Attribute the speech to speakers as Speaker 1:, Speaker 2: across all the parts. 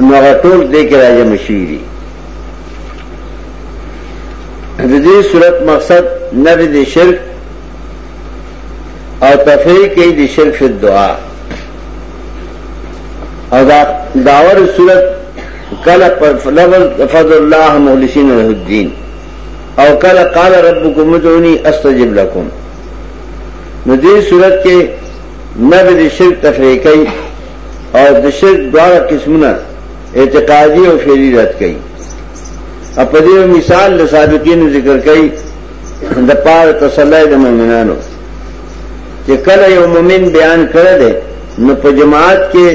Speaker 1: نو هغه ټول دې کې راجم شي دي د دې صورت مقصد نفي د شرک او تفریح کې د شرک په دعا او دا داور صورت کله پر لفظ فضل الله مخلصین له الدين او کله قال ربکم ادعوني استجب لكم نو دې صورت کې نفی د شرک تفریح کوي او د شرک دواړه قسمونه اعتقادي او فعلی رد کوي او په دې مثال د سابقینو ذکر کوي د پار تسلی د مؤمنانو چې کله یو مؤمن بیان کړی دی نو په جماعت کې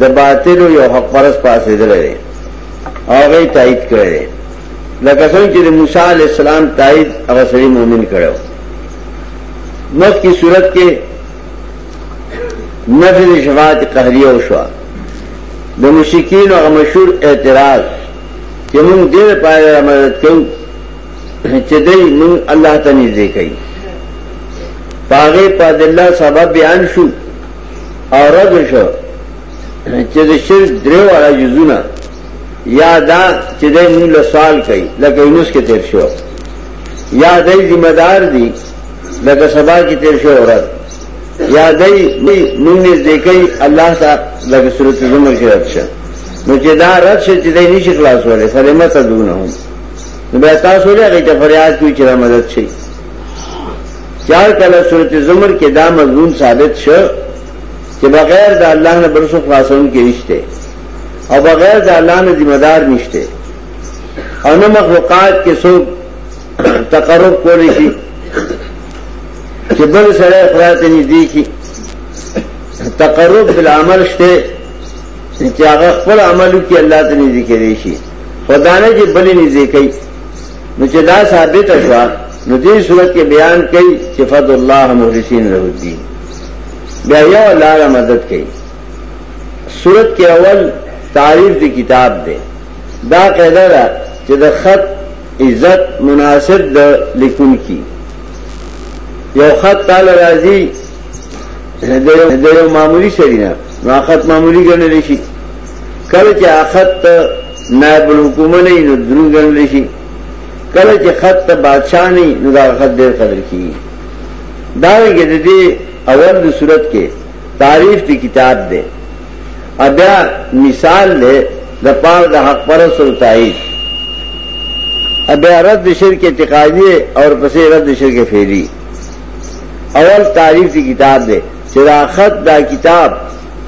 Speaker 1: د باطل او یو حق پرس پاسې درلې هغه تایید کړی لکه څنګه چې موسی علی السلام تایید هغه سړي مؤمن کړو مت کی صورت کې نفی د شفاعت قهریه او شوا د مشکین او مشهور اعتراض چې موږ دې پایله مدد کوو چې دای موږ الله ته نږدې کوي پاغه په الله سبب بیان شو او رد شو چې د شرک درو علا جزونه یا دا چې د نو له سوال کوي لکه یونس کې تیر شو یا دای ذمہ دار دي لکه سبا کې تیر شو اورات یا دای نو نه ځکه الله تعالی لکه صورت زمر کې راځي نو چې دا رد شي چې دای نشي خلاص ولې فلمه تدونه هم نو بیا تاسو له هغه ته فریاد کوئ چې را مدد شي چار کله صورت زمر کې دا مضمون ثابت شو چې بغیر د الله نه بل څه خلاصون کې نشته او بغیر د الله نه ذمہ دار نشته او نه مخلوقات کې څوک تقرب کولی شي چې بل سره خدای ته نږدې کی تقرب بالعمل شته چې هغه خپل عمل کې الله ته نږدې کېږي شي خدانه چې بل نږدې کوي نو چې دا ثابت شوه نو دې صورت کې بیان کړي صفات الله مخلصین له دي بیا یو الله مدد کوي صورت کې اول تعریف د کتاب دی دا قاعده ده چې د خط عزت مناسب د لیکون کی یو خط تعالی راضی د یو معمولی سرینه نو خط معمولی ګڼل شي کله چې خط نائب الحکومت نه نو درو ګڼل شي کله چې خط ته بادشاہ نه نو دا خط ډېر قدر کیږي دا یې د دې اول د صورت کې تعریف کی کتاب دے ابیا مثال دے دا پار دا حق پرس و تائید ابیا رد شرک اعتقادی اور پسی رد شرک فیلی اول تعریف کی کتاب دے چرا خط دا کتاب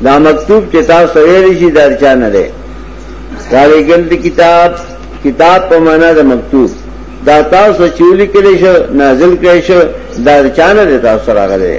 Speaker 1: دا مکتوب چتا سویلی شی دا رچا نلے کاری گلد کتاب کتاب پا مانا دا مکتوب دا تاسو چولی کلی شو نازل کلی شو دا رچا نلے تاسو راغلے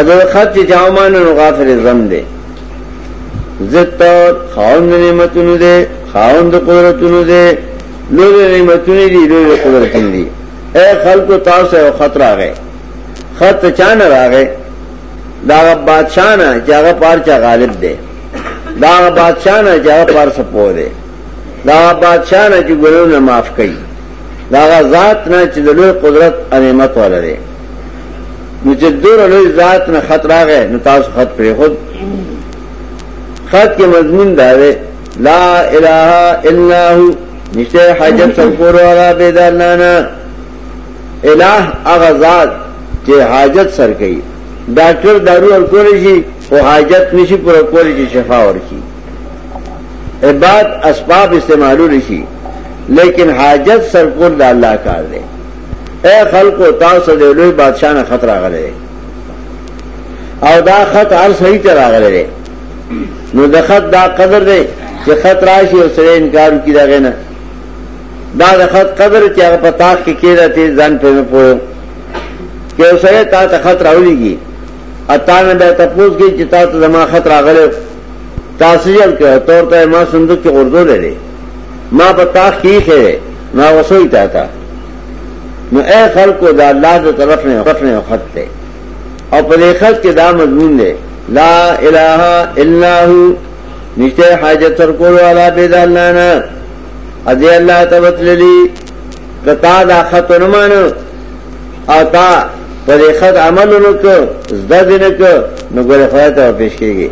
Speaker 1: اگر خط چې چاو مان نو غافل زم دی زت خاوند نعمتونو دی خاوند قدرتونو دی لوی نعمتونو دی لوی قدرتونو دی اے خلق تاسو او خطر راغې خط چان راغې دا بادشاہ نه چې هغه پار چا غالب دی دا بادشاہ نه چې هغه پار سپو دی دا بادشاہ نه چې ګلونه معاف کړي دا غا ذات نه چې د لوی قدرت انعمت ولري نو چې دور لوی ذات نه خط راغې نو تاسو خط پرې خود خط کې مضمون دا دی لا اله الا هو نشته حاجت سفور والا بيدانانا الہ هغه ذات چې حاجت سر کوي ډاکټر دارو ورکول شي او حاجت نشي پر کول شي شفا ورکي عباد اسباب استعمالو رشی لیکن حاجت سرکول دا اللہ کار دے اے خلق و تاؤ سے دے لوئی بادشاہ نے خط راغ لے او دا خط ہر صحیح تے راغ لے نو دا خط دا قدر دے کہ خط راشی اور سرے انکار کی دا غینا دا دا خط قدر چی اگر پتاخ کی کیرہ تے زن پہ میں پوئے کہ او سرے تا تا خط راولی گی اتانا بے تپوز گی چی تا تا زمان خط راغ لے تاسجل که تور تا ما صندوق کې غردو لري ما په تاخ کې خېره ما وسوي تا تا نو اے خلکو دا الله د طرف نه خط نه خط ته او په دې خط کې دا مضمون دی لا اله الا هو نشته حاجت تر کول والا به د الله نه ادي الله تبتللی کتا دا خط نه مانو او تا په دې خط عمل نه کو زده دې نه کو نو ګوره خدای ته پیش کیږي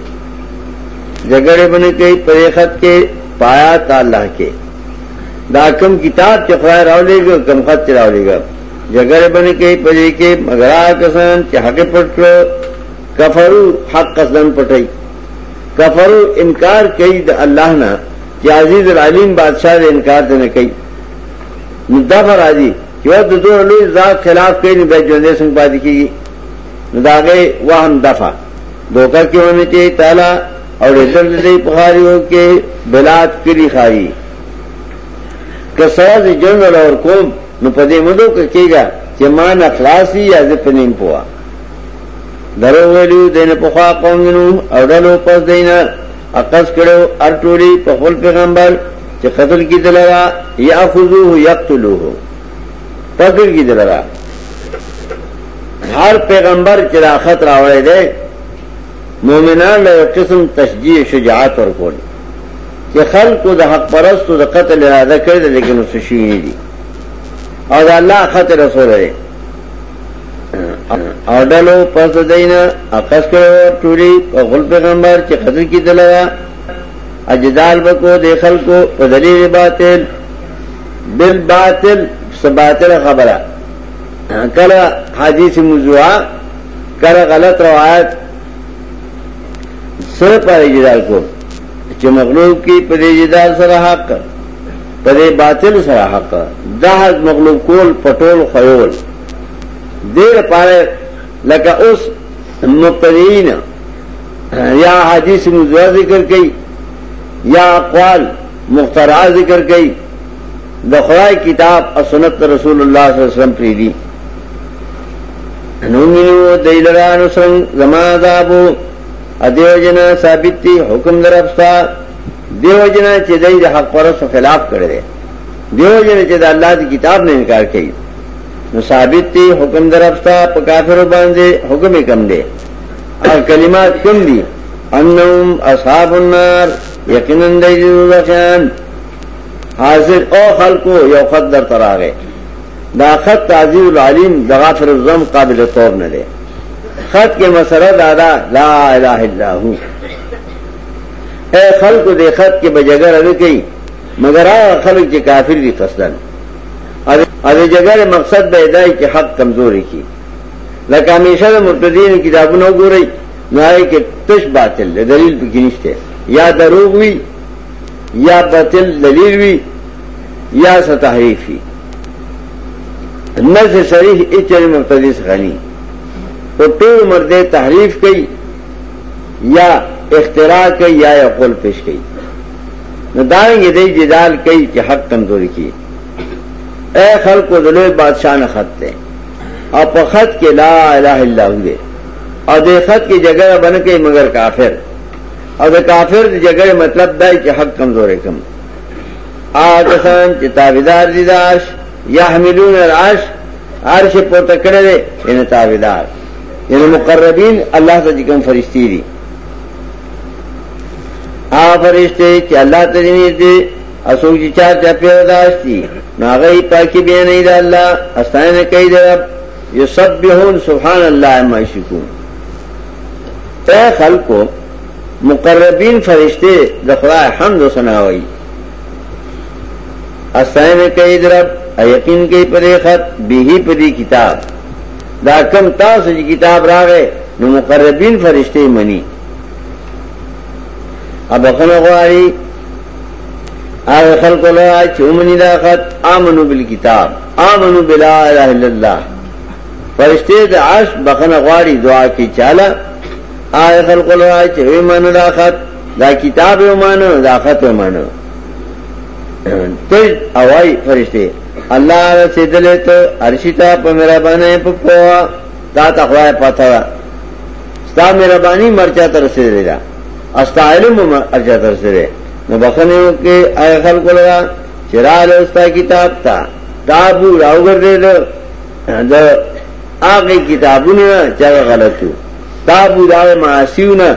Speaker 1: جګړه باندې کوي په دې خط کې پایا تا الله کې دا کم کتاب چې خدای راولېږي کم خط چې راولېږي جګړه باندې کوي په دې کې مگر کسان چې حق پټ کړو کفرو حق قصدن پټي کفرو انکار کوي د الله نه چې عزیز العلیم بادشاہ دې انکار ته نه کوي نو دا راځي چې و د دوه لوی ذات خلاف کوي نو به ژوندې څنګه پاتې کیږي نو دا غي وهم دفع دوکا کې ونه چې تعالی او رسل دې بخاریو کې بلاد کلی خاري که ساز جنرال اور کوم نو په دې مدو کې کېږي چې مان اخلاصي یا دې پنیم پوا درو ویلو دین په خوا قوم نو او ډلو پس دینه اقص کړو ارټولی په خپل پیغمبر چې قتل کی دلرا یاخذوه یقتلوه قتل کی دلرا هر پیغمبر چې را خطر راوړی دی مؤمنان له قسم تشجیع شجاعت ورکول چې خلکو د حق پرستو د قتل اراده کړې لیکن څه شي نه دي او دا الله خطر رسول دی اډلو پس د دینه اقص کړو ټولي په غل پیغمبر چې قدر کی دلوا اجدال وکړو د خلکو په دلیل باطل بل باطل سباتل خبره کله حدیث موضوعه کله غلط روایت سره پر اجدال کو چې مغلوب کی په دې جدال سره حق په دې باطل سره حق دا حق مغلوب کول پټول خیول دیر پاره لکه اوس مبتدین یا حدیث مزوا ذکر کئی یا اقوال مخترع ذکر کئی دخرائے کتاب اور سنت رسول اللہ صلی اللہ علیہ وسلم پریدی نومنو دیلران سنگ زمان عذابو ادیو جنا ثابت دی حکم درپستا دیو جنا چې دای د حق پرسو خلاف کړی دی دیو جنا چې د الله دی کتاب نه انکار کوي نو ثابت دی حکم درپستا په کافرو باندې حکم یې کم دی او کلمات کم دي انهم اصحاب النار یقینا دای دی ځکان حاضر او خلقو یو خد در تراغه دا خط تعذیر العلیم د غافر الذنب قابل توب نه دی خط کې مسره دادا لا اله الا هو اے خلق دې خط کې بجګر نه کوي مگر هغه خلک چې کافر دي قصدن او د جګړې مقصد به دا چې حق کمزوري کی لکه همیشه د مرتدین کتابونه وګورئ نو هغه کې تش باطل دلیل پکې نشته یا دروغ وی یا باطل دلیل وی یا ستحریف وی نس شریف اچر مقتدس غنی وہ ٹول مرد تحریف کئی یا اختراع کئی یا یا قول پیش کئی نہ دائیں گے دئی جدال کئی کہ حق کمزوری کی اے خل کو دلو بادشاہ نہ خط دے اور پخت کے لا الہ اللہ ہوئے اور دے خط کی جگہ بن کے مگر کافر اور دے کافر دی جگہ مطلب دائی کہ حق کمزور کم آغا کسان چه تابدار دی دا عرش یحملون العرش عرش پورته کړی دی یعنی تابدار یعنی مقربین الله ته کوم فرشتي دي آغا فرشته چې الله ته نږدې اسو چې چا چا پیدا داشتي ناغه پاکي به نه دی الله استاینه کوي دی رب یسبحون سبحان الله ما یشکون اے خلقو مقربین فرشته د خدای حمد و ثنا وایي استاین کوي درب یقین کوي په دې خط به په دې کتاب دا کم تاسو چې کتاب راغې نو مقربین فرشته مني اب خنه غواړي هغه خلق له چې ومني دا خط امنو بالکتاب امنو بلا اله الا الله فرشته د عرش بخنه غواړي دعا کې چاله هغه خلق له چې ومني دا خط دا کتاب یې مانو دا خط یې مانو تج اوای فرشته الله رسیدلې ته ارشیتا په مهربانه په پوا تا تخوا پتا ستا مهرباني مرچا تر رسیدلې دا استا علم مرچا تر رسیدلې نو بخنه کې اي خلق لرا چرال استا کتاب تا تابو راوګر دې دا هغه کتابونه چې غلطو تابو دا معاسیونه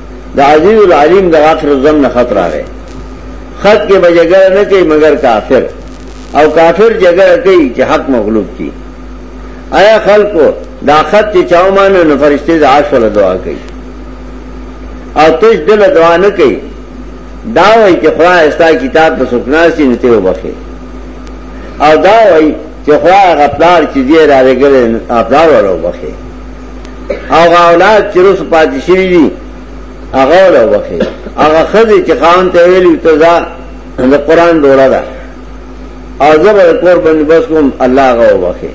Speaker 1: دا عزیز العلیم دا آخر الزم نه خط راغی خط کې به جګړه نه کوي مګر کافر او کافر جګړه کوي چې حق مغلوب کی آیا خلکو دا خط چې چاو مان نو فرشته د عاش ولا دعا کوي او تش دل دعا نه کوي دا وایي چې خدای استا کتاب په سکناسي نه ته وبخي او دا وایي چې خدای غفلار چې دی را لګل خپل ورو وبخي هغه اولاد چې روس پاتې شوی دی هغه ولا وخی هغه خزه چې خان ته ویلی ته دا د قران ډوړه ده او زبر کور باندې بس کوم الله هغه وخی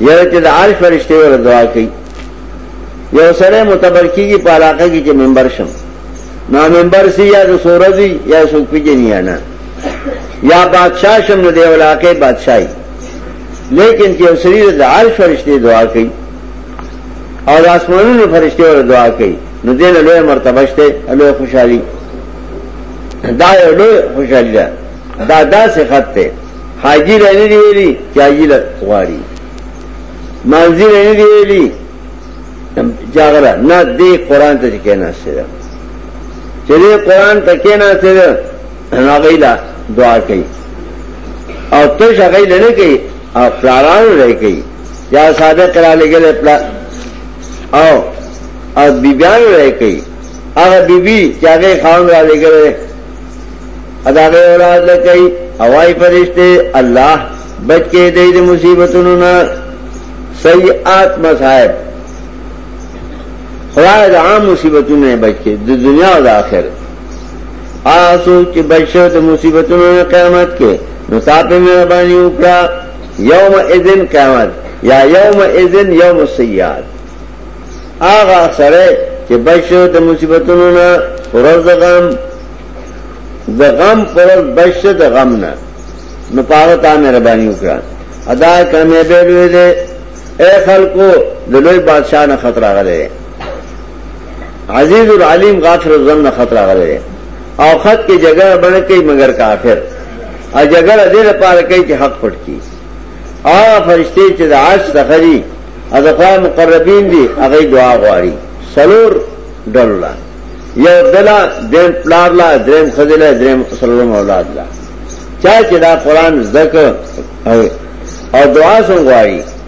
Speaker 1: یره چې د عارف فرشته ور دعا کوي یو سره متبرکیږي په علاقه کې چې ممبر شم نا ممبر سی یا د سورزی یا سوک پیجنی یا نا یا بادشاہ شم نو دی علاقه بادشاہی لیکن چې سړي د عرش فرشته دعا کوي او د اسمانونو فرشته ور دعا کوي نو دین له مرتبه شته له خوشحالي دا یو لوی خوشحالي ده دا دا صفت ده حاجی رنی دی ویلی چې حاجی له غواړي مانځي رنی دی ویلی جاغره نه دې قران ته کېناسته ده چې دې قران ته کېناسته ده نو هغه لا دعا کوي او تش هغه لنه کوي او پلاران لري کوي یا ساده کرا لګل پلا او او بیبیان لري کوي هغه بیبي چې هغه خاون را لګل اداغه اولاد لکې هواي فرشته الله بچ کې دې د مصیبتونو نه سیئات مصائب خدای د عام مصیبتونو نه بچ کې د دنیا او د آخرت آسو چې بشو د مصیبتونو نه قیامت کې نو تاسو مهرباني وکړه یوم اذن قیامت یا یوم اذن یوم السیئات آغا سره چې بشو د مصیبتونو نه ورځ غم د غم پر بشو د غم نه نو پاره تا مهرباني وکړه ادا کامیابې لوي دې اے خلکو د لوی بادشاہ نه خطر راغله عزیز العلیم غافر الظن نه خط راغلی دی او خط کې جګړه بنه کوي مګر کافر ا جګړه دې لپاره کوي چې حق پټ کړي هغه فرشته چې د عرش څخه دي اذفا مقربین دي هغه دعا غواړي سلور ډللا یو دلا دیم پلار لا دریم خدلا دریم سلورم اولاد لا چا چې دا قران زکه او دعا څنګه غواړي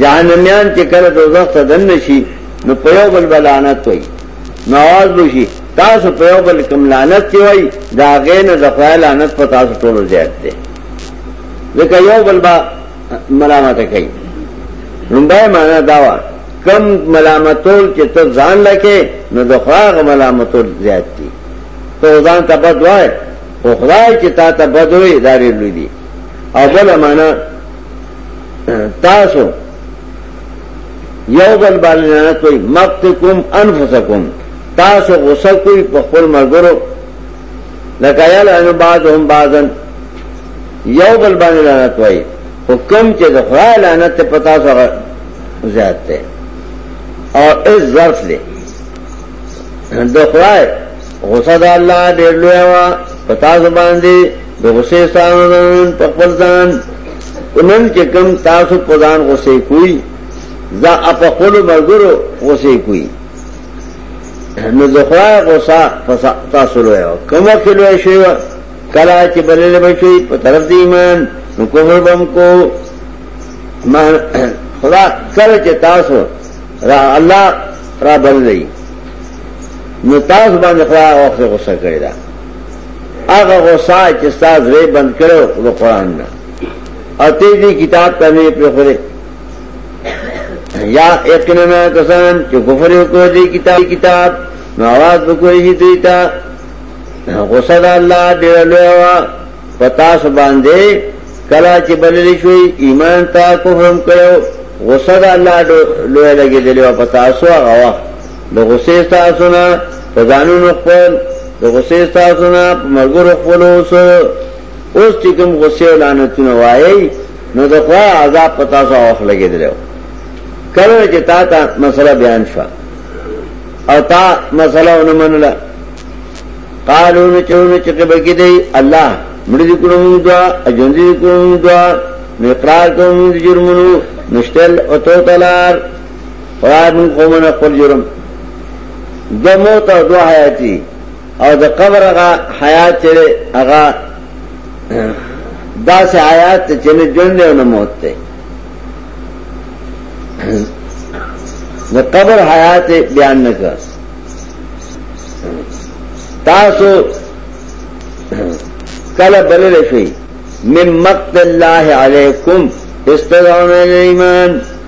Speaker 1: جهنميان چې کله دوزخ ته دن شي نو په یو بل بلانت وي نو आवाज وشي تاسو په یو بل کوم لعنت دی وای دا غین د خدای لعنت په تاسو ټول زیات دی ځکه یو بل با ملامت کوي لومبای معنا دا وا کم ملامتول چې ته ځان لکه نو د خدای ملامتول زیات دي ته ځان ته بد وای او خدای چې تا ته بد وای دا لري او بل معنا تاسو یو بل باندې نه کوي مقتکم انفسکم تاسو غوسه کوي په خپل مرګرو لکه یال ان بعض هم بعضن یو بل باندې نه کوي حکم چې د خدای لعنت په تاسو زیات ده او اس ظرف دی د خدای غوسه د الله ډېر لوی وا پتا زبان دی د غصې ستانو نن په خپل ځان نن چې کم تاسو په ځان غصې کوی دا په خپل مرګرو غصې کوی نو د خدای غصه تاسو لوي کومه کې لوي شي کلا چې بلل بچي په طرف د ایمان نو کومر بم کو ما خدا کله چې تاسو را الله را بللی نو تاسو باندې خدای او غصه کړی دا هغه غصه چې ستا زړه بند کړو د قران نه او ته دې کتاب ته نه په خوره یا یقینا کسان چې کفر وکړي دې کتاب کتاب نو आवाज وکړي شي دوی ته غصه د الله ډېر لوی وا پتا سو باندې کلا چې بلل شوی ایمان تا کوم کړو غصه د الله لوی لګېدلی وا پتا سو هغه د غصې تاسو نه په ځانونو خپل د غصې تاسو نه په مرګورو خپل اوس اوس چې کوم غصې او لعنتونه وایي نو د خوا عذاب په تاسو اوخ لګېدل کله چې تا ته مسله بیان شو او تا مسله ونه منله قالو نه چونه چې بګی دی الله مړ دې کړو موږ دعا اجن دې کړو موږ دعا نو اقرار کوم دې جرمونو نشتل او تو تلار وای مون قومونه خپل جرم د موت او دو حیاتی او د قبر هغه حیات چې هغه داسې حیات چې نه ژوند او نه موت دی د قبر حیات بیان نه کړ تاسو کله بلل شي من مقت الله علیکم استغفر ایمان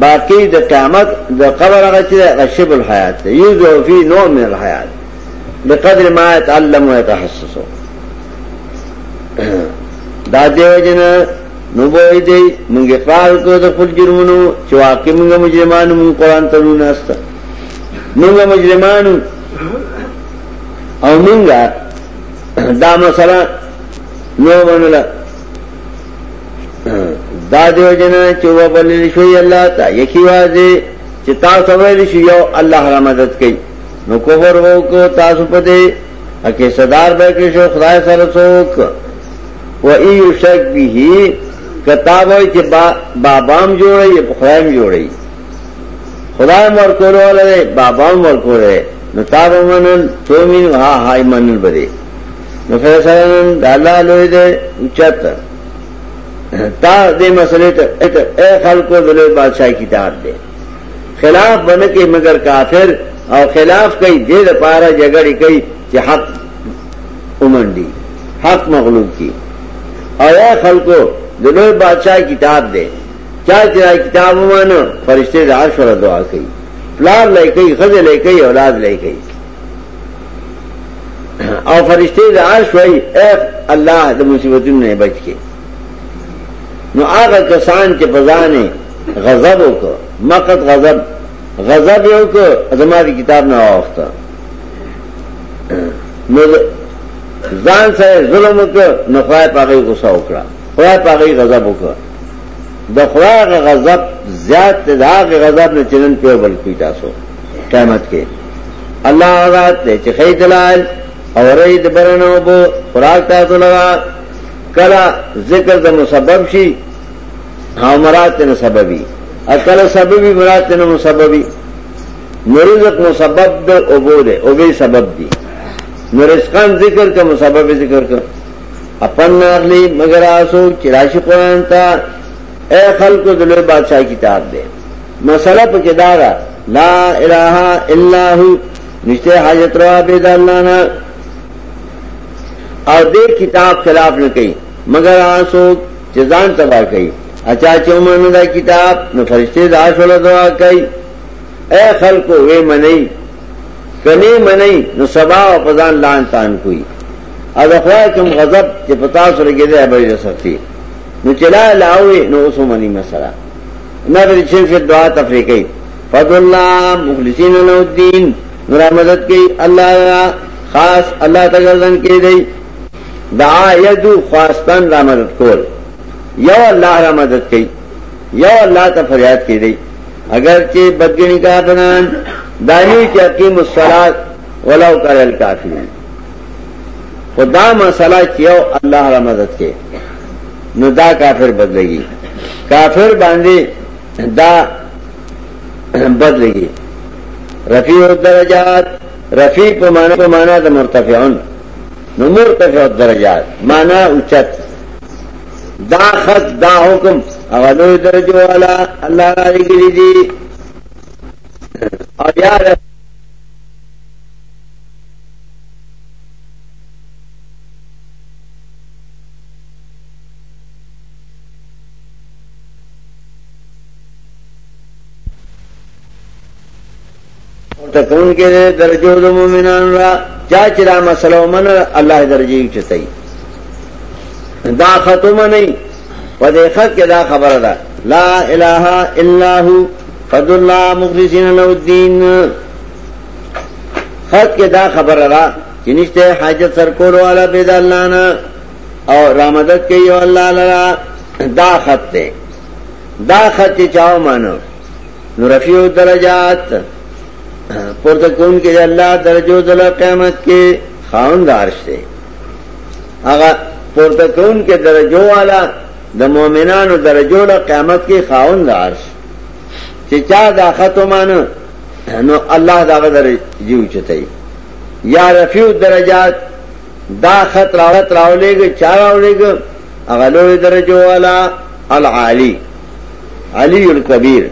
Speaker 1: باقی د قیامت د قبر هغه چې غشب الحیات دی یوزو فی نوع من الحیات بقدر ما يتعلم ويتحسس دا دیو جن نو بوئی دی مونږ اقرار کو د خپل جرمونو چې واقع مونږ مجرمانو مونږ قران ته نه است مونږ مجرمانو او مونږ دا مسله نو منله دا دیو جنا چې وبلل شي الله ته یکی واځي چې تاسو ویل شي یو الله را مدد کوي نو کوبر وو کو تاسو په دې اکه صدر به کې شو خدای سره څوک و ای یشک به کتاب وي چې بابام جوړي په خدایم جوړي خدای مر کولو له بابام ور کوله نو تاسو منن تو مين ها هاي منل بده نو فیصله نن د الله لوی دی اوچت تا دې مسلې ته اے خلکو د لوی بادشاہ کتاب دی خلاف بنه کې مگر کافر او خلاف کوي دې لپاره جګړه کوي چې حق اومنډي حق مغلوب کی او اے خلکو د لوی بادشاہ کتاب دی چا چې کتاب ومانه فرشته د عرش ور دعا کوي پلار لای کوي خزه لای کوي اولاد لای کوي او فرشتي د عرش وای اے الله د مصیبتونو نه بچ کې نو هغه کسان چې په ځان غضب وکړ مقت غضب غضب یو کو زماري کتاب نه واخته نو ځان سره ظلم وکړ نو خدای پاګه غوسه وکړه خدای پاګه غضب وکړه د خدای غضب زیات د هغه غضب نه چنن په بل کوي تاسو قیامت کې الله ذات دې چې خې دلال اورې د برنو بو خوراک تاسو لرا کلا ذکر د مسبب شي او مراد نه سببي اکل سببي مراد نه مسببي نرزق مسبب د اوبو دې او به سبب دي نرزقان ذکر کا مسبب ذکر کا اپن نارلی مگر آسو چراشی قرآن تا اے خلق دلوی بادشاہ کتاب دے مسله په کې دا ده لا اله الا هو نشته حاجت روا به د الله نه او دې کتاب خلاف نه کوي مگر آسو چې ځان تباہ کوي اچا چې ومنه دا کتاب نو فرشته دا شول دعا کوي اے خلکو وې منئ کني منئ نو سبا او پزان لان تان کوي او د خدای کوم غضب چې پتا سره کېده به یې سختي نو چلا لاوي نو اوسو منی مسله نه بری چې په دعا تفریح کوي فضل الله مخلصین له الدين نور مدد کوي الله خاص الله تګردن کې دی دعا یدو خواستن را مدد کول یو الله را مدد کوي یو الله ته فریاد کې دی اگر چې بدګنی کافران دانی چې اقیم الصلات ولو کرل کافرون خدا مسئلہ چې یو الله را مدد کوي نو دا کافر بدلږي کافر باندې دا بدلږي رفیع الدرجات رفیع په معنا په معنا د مرتفعون نو مرتفع الدرجات معنا اوچت دا خط دا حکم هغه لوی درجه والا الله را لګی دي او بیا پورته کون کې درجو د مؤمنان را چا چې دا مسله ومن الله درجه چتای دا ختمه نه په دې خط کې دا خبره ده لا اله الا هو فضل الله مخلصین له الدين خط کې دا خبره ده چې نشته حاجت سر کول والا بيد الله نه او را مدد کوي الله لرا دا خط دی دا خط چاو مانو نو رفیع درجات پورته کون کې الله درجو دل قیامت کې خاون دارش دی هغه پورته کون کې درجو والا د مؤمنانو درجو له قیامت کې خاون دارش چې چا دا خط مانو نو الله دا غدر جیو چتای یا رفیع درجات دا خط راوت راولېګ چا راولېګ هغه لوی درجه والا العالی علی الکبیر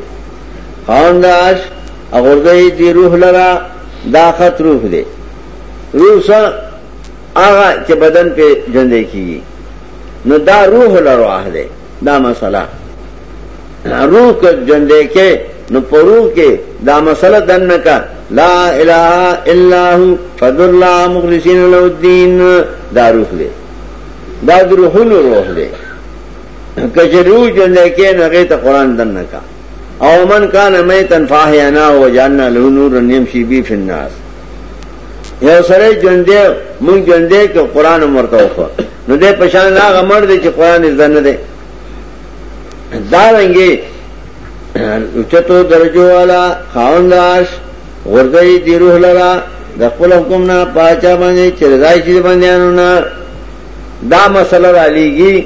Speaker 1: خوانداش اغورځي دی روح لرا دا خط روح دی روح سره هغه چې بدن په ژوند کیږي نو دا روح لرو اهله دا مسله روح که جندې کې نو پرو کې دا مسله دنه کا لا اله الا هو فضل الله مخلصین له الدين دا روح دې دا روحونو روح دې کچه روح جندې کې نه غي ته قران دنه کا او من کان میتن فاحینا وجعلنا له نورا یمشي به فی الناس یو سره جندې مونږ جندې کې قران مرته وخو نو دې پشان لا غمر دې چې قران یې زنه دې دا رنګي چتو درجو والا خاونداش غردی دی روح لرا د خپل حکم نه پاچا باندې چې رضای شي باندېانو نه دا مسله را لېږي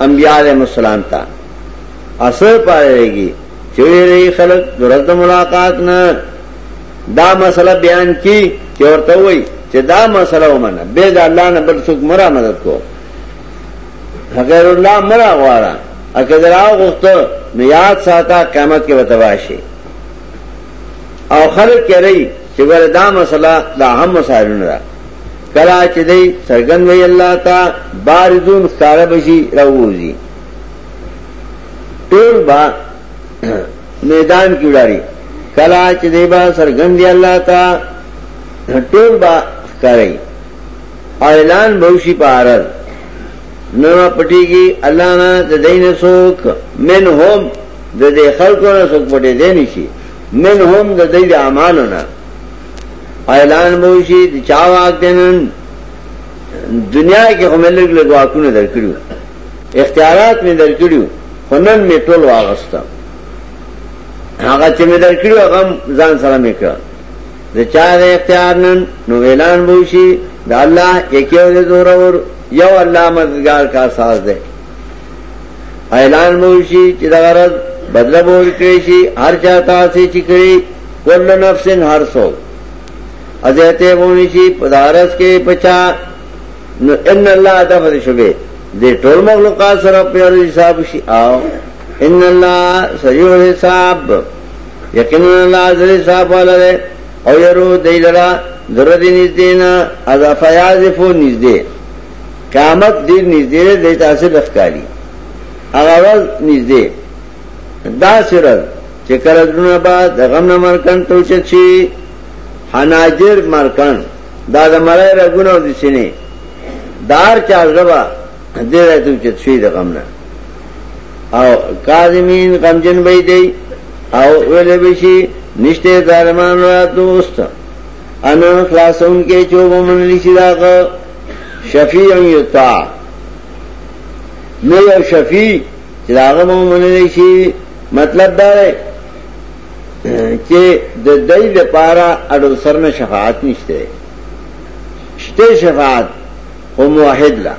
Speaker 1: انبیاء علیهم السلام ته اثر پایږي چې ویری خلق درځ ملاقات نه دا مسله بیان کی چې ورته وای چې دا مسله ومنه به دا الله نه بل څوک مرا مدد کو غیر الله مرا غواړه اګه درا غوښته نو یاد ساته قیامت کې وتواشي او خلک کوي چې ور دا مسله دا هم مسایلونه ده کلا چې دی سرګن وی الله تا بارزون ستاره بشي راووزي ټول با میدان کې ولاړی کلا چې دیبا سرګندې الله تا ټول با کوي اعلان بوشي پارل نو پټيږي الله نه د دین سوک من هم د دې خلکو نه سوک پټې دي نشي من هم د دې اعمالو نه اعلان بوشي د چا واک دینن دنیا کې هم لګ لګ واکونه درکړو اختیارات می درکړیو خو نن می ټول واغسته هغه چې می درکړیو هغه ځان سره می کړ د چا د اختیار نن نو اعلان بوشي د الله یکیو د زور اور یو الله مددگار کا ساز ده اعلان بوشي چې دا غرض بدل بول کړی شي هر چا تاسو چې کړی کل نفس هر څو ازته وونی شي پدارس کې پچا نو ان الله دغه شوبه د ټول مخلوقات سره په یو حساب شي او ان الله سریع حساب یقینا الله عز حساب والے او یرو دیلرا درد نږدې نه اذا فیاذفو نږدې قیامت دیر نږدې د تاسو لخکاری هغه ورځ نږدې دا سره چې کله دونه بعد غم نه مرکن ټوچ شي حناجر مرکن دا د مړای رګونه او د سینې دار چا زبا دې راته چې شي د غم نه او کاظمین غمجن به دی او ولې به شي نشته ظالمان را دوست ان خلاصون کې چوب من لشي دا شفیع یطاع نو یو شفیع چې هغه مونږ منلی شي مطلب دا دی کې د دای د پاره اډو سرنه شفاعت نشته شته شفاعت او موحد لا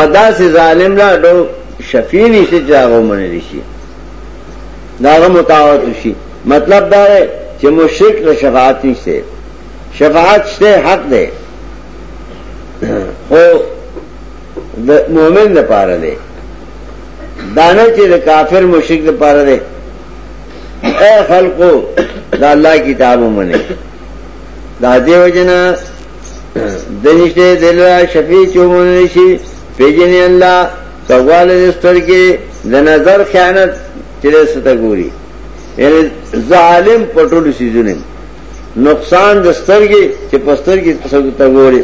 Speaker 1: ادا سے ظالم لا اډو شفیع نشته چې هغه منل شي داغه متاوت شي مطلب دا دی چې مشرک له شفاعت نشته شفاعت شته حق ده خو د مؤمن لپاره ده دانه چې د کافر مشرک د پاره ده اے خلقو دا الله کتاب ومنه دا دیو جنا دنشته دل شفیع چومونه شي پیجنې الله سوال دستر کې د نظر خیانت چې ست ګوري یعنی ظالم پټول سيزونه نقصان دستر کې چې پستر کې ست ګوري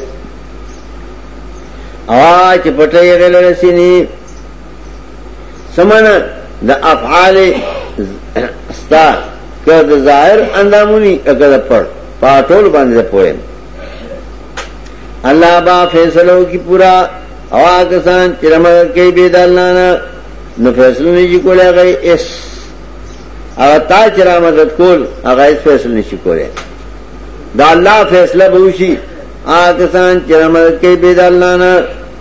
Speaker 1: آ چې پټه یې غل رسینی سمنه د افعال ستا که د ظاهر اندامونی اګه د پړ پاټول باندې پوهه الله با فیصلو کی پورا اوا کسان چې رمضان کې به د الله نه نو فیصله نه شي کولای غي اس او تا چې را مدد کول هغه فیصله نشي کولای دا الله فیصله به وشي آکسان چرا مدد کئی بید اللہ نا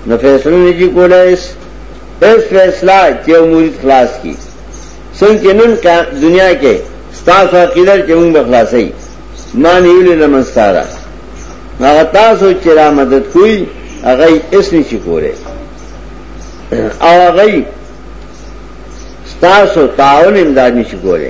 Speaker 1: نو فیصلہ نشی کولا اس اس فیصلہ چیو مورید خلاص کی سنگ چی نن دنیا کے ستاسو عقیدر چی مونگ بخلاصی مانی یولی لمنستارا اگر تاسو چرا مدد کوئی اغی اس نشی کولے او اغی ستاسو تعاون امداد نشی کولے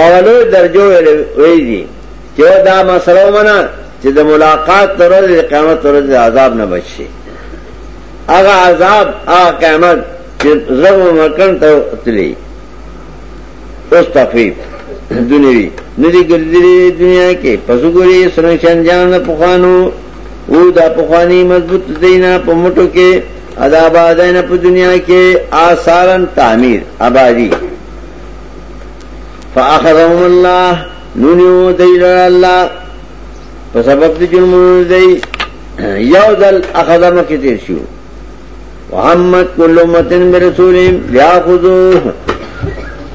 Speaker 1: اولو درجو ویل دي چې دا مسله ومنه چې د ملاقات تر ورځې د قیامت تر ورځې عذاب نه بچ شي هغه عذاب هغه قیامت چې زر مکن ته تللی اوس تخفیف دنیوی ندی ګرځېدلی دنیا کې پس ګوري سرنشان جان د پخوانو او دا پخوانی مضبوط دینا په موټو کې ادا آبادین په دنیا کې آثارن تعمیر آبادی فاخذهم الله نونیو دیل الله په سبب د جرمونو دی یو دل اخذ مکه تیر شو محمد کل امتن برسولهم لیاخذوه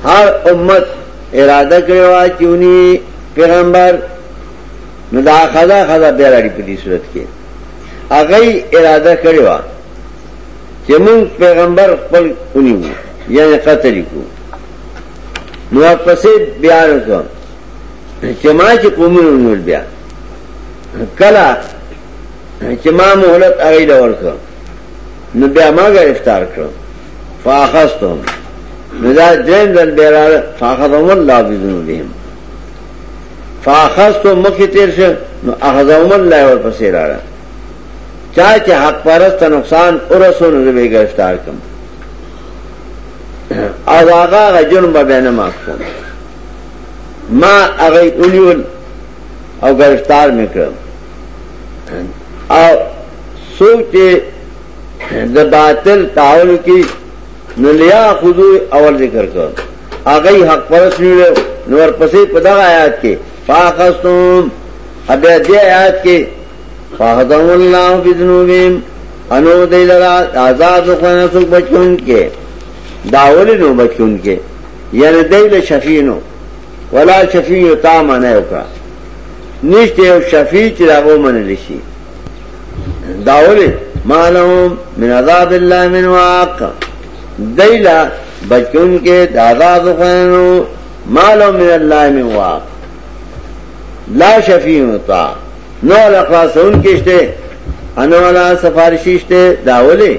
Speaker 1: هر امت اراده کړو چونی پیغمبر نو دا خدا خدا بیراری په دې صورت کې هغه اراده کړو چې موږ پیغمبر خپل ونیو یعنی قتل کو نو پسې بیا راځو چې ما چې قومونو نور بیا کلا چې ما مهلت هغه لور کړ نو بیا ما گرفتار کړ فاخستم نو دا دین دل بیا را فاخذهم الله بذنوبهم فاخستم مخ تیر شه نو اخذهم الله ورپسې راغله چا چې حق پرست ته نقصان ورسو نو به گرفتار کم او هغه هغه جرم به نه معاف کوم ما هغه اونیول او گرفتار میکړم او څوک چې د باطل تعاون کی نو لیا خذو اول ذکر کړ هغه حق پرست نیول نو ورپسې په دغه آیات کې فاخستم ابیا دې آیات کې فاحدهم الله بذنوبهم انو دی لرا عذاب خوانه سوک بچون کې داولی نو بچون کې یعنی دی له شفینو ولا شفیع تا معنی وکړه نشته یو شفیع چې راغو منل شي داولی مالهم من عذاب الله من واق دی له بچون کې د عذاب خوانو مالهم من الله من واق لا شفیع تا نو علا خلاصون کشتے انو علا سفارشیشتے داولے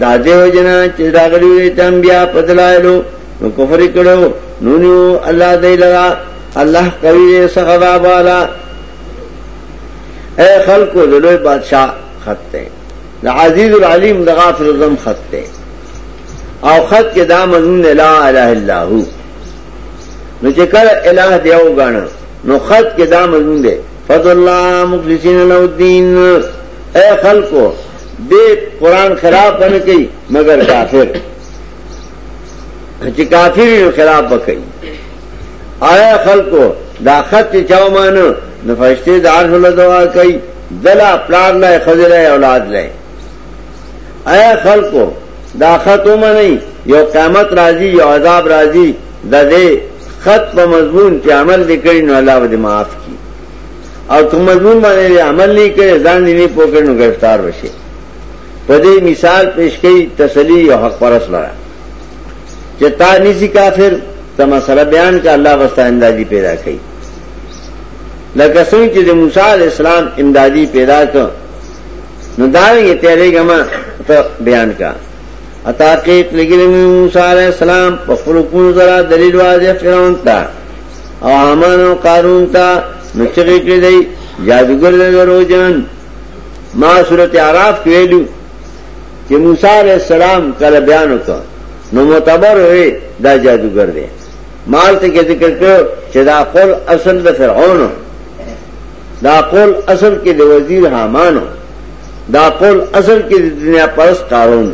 Speaker 1: دا دیو جنا چې راغلیو دې تم بیا پدلایلو نو کفر کړو نو نو الله دې لرا الله کوي دې سخدا بالا اے خلقو دلوی بادشاہ خط تے دا عزیز العلیم دا غافر الزم خط تے او خط کې دا منون لا اله الا هو نو چې کله الہ دیو غاڼه نو خط کې دا مضمون دی فضل الله مخلصین له الدين اے خلکو دې قران خلاف باندې کوي مگر کافر چې کافر یې خلاف وکړي آیا خلکو دا خط چې چاو مانو نو فرشته دار له دعا کوي دلا پلان لا خزر اولاد لای اے خلقو دا خط ومنئ یو قیامت راځي یو عذاب راځي د دې خط په مضمون چې عمل دې کړی نو الله به دې معاف کړي او کوم مضمون باندې عمل نه کړي ځان دې نه پوکړي نو گرفتار وشي په دې مثال پیش کړي تسلی او حق پرس لره چې تا نسی کافر ته مسله بیان کا الله واسطه اندازي پیدا کړي لکه څنګه چې د موسی علی السلام امدادي پیدا کړ نو دارنګه تیارېګه ما ته بیان کا اتاقیق لګلې موسی عليه السلام په خپل کوم زرا دلیل واځي فرعون ته او حامان او قارون ته نو چې کې دی جادوګر دروځن ما سورته عراف ویلو چې موسی عليه السلام کله بیان وکړ نو معتبر وي دا جادوګر دی مال ته ذکر کړو چې دا خپل اصل د فرعون دا قول اصل کې د وزیر حامانو دا قول اصل کې د دنیا پرست قارون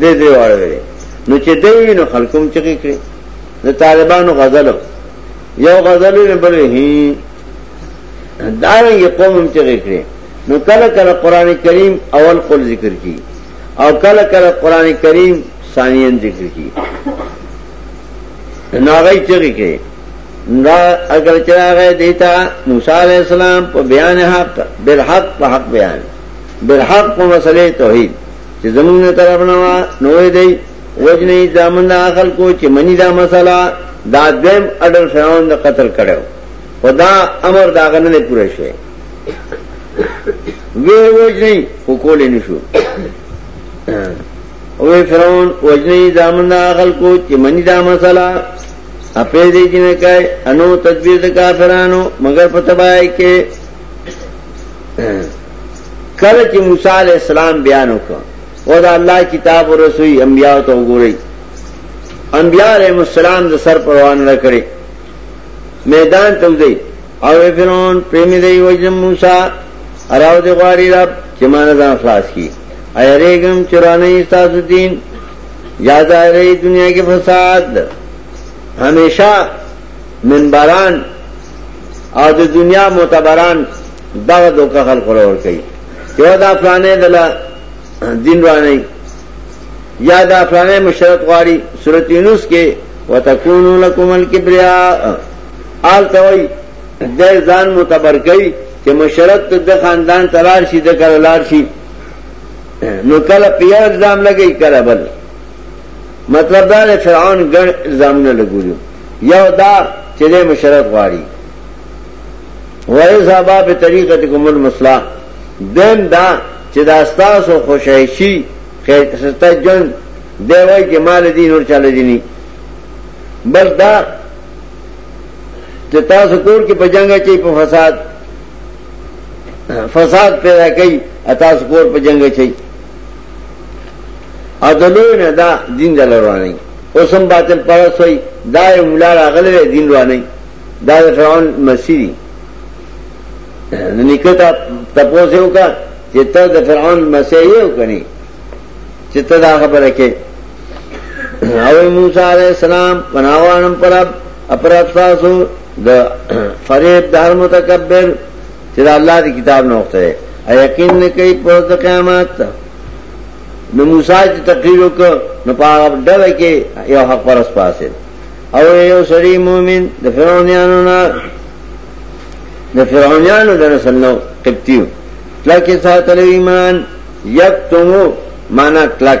Speaker 1: د دې وړوي نو چې دوی نو خلکم چکی کړی د طالبانو غزل یو غزل نه بل هی دا یې قوم هم چکی کړی نو کله کله قران کریم اول قول ذکر کی او کله کله قران کریم ثانیین ذکر کی نو هغه چکی کړی نگا اگر چرا غیر دیتا موسیٰ علیہ السلام پا بیان حق بالحق پا حق بیان بالحق پا مسئلہ توحید چی زمون نے طرف نوا نوے دی وجنی دامن دا آخل کو چی منی دا مسئلہ دا دویم اڈر فرعون دا قتل کرے ہو و دا امر دا غنن دے پورے شوئے وی وجنی حکولی نشو وی فرعون وجنی دامن دا آخل کو چی منی دا مسئلہ اپې دې کې نه کوي انو تدبیر د کافرانو مگر په تباہی کې کله چې موسی علی السلام بیان وکړ او دا الله کتاب او رسول انبیاء ته وګوري انبیاء علیهم السلام د سر پروان نه کړی میدان ته وځي او فرعون پرېمې دی وجه موسی اراو دی غاری رب چې مان ځان خلاص کی ایریګم چرانه تاسو دین یاد آئے دنیا کے فساد ہمیشہ منبران او د دنیا معتبران دغه دوکه خلق ورور کوي یو دا پلانې دل دین رانه یا دا پلانې مشرت غاری سورۃ یونس کې وتکونو لکم الکبریا آل توي د ځان متبر کوي چې مشرت د خاندان تلار شي د کلار شي نو کله په یو الزام لګی کله بل مطلب دا دی فرعون ګڼ الزامونه لګولیو یو دا چې د مشرف غواړي وایذهبا بطریقتکم المصلح دیم دا چې دا ستاسو خوشایشي خیرسته جن دی وای چې مال دین ور چاله دي نه بس دا چې تاسو کور کې په جنگ کې په فساد فساد پیدا کوي تاسو کور په جنگ چي او د لوی نه دا دین د لروانه اوس هم باطل پرس وي دا یو مولا راغلی دین روانه دا د فرعون مسیح نکتا تپوس یو کا چې ته د فرعون مسیح یو کني چې ته دا خبره کې او موسی عليه السلام پناوانم پر اپرات تاسو د فریب دار متکبر چې الله دی کتاب نه وخت دی یقین نه کوي په د قیامت نو موسی چې تقریر وکړ نو په ډول کې یو حق پرس پاسه او یو سړی مؤمن د فرعونانو نه د فرعونانو د نسل نو قبطیو لکه ساتل ایمان یکتمو معنا کلک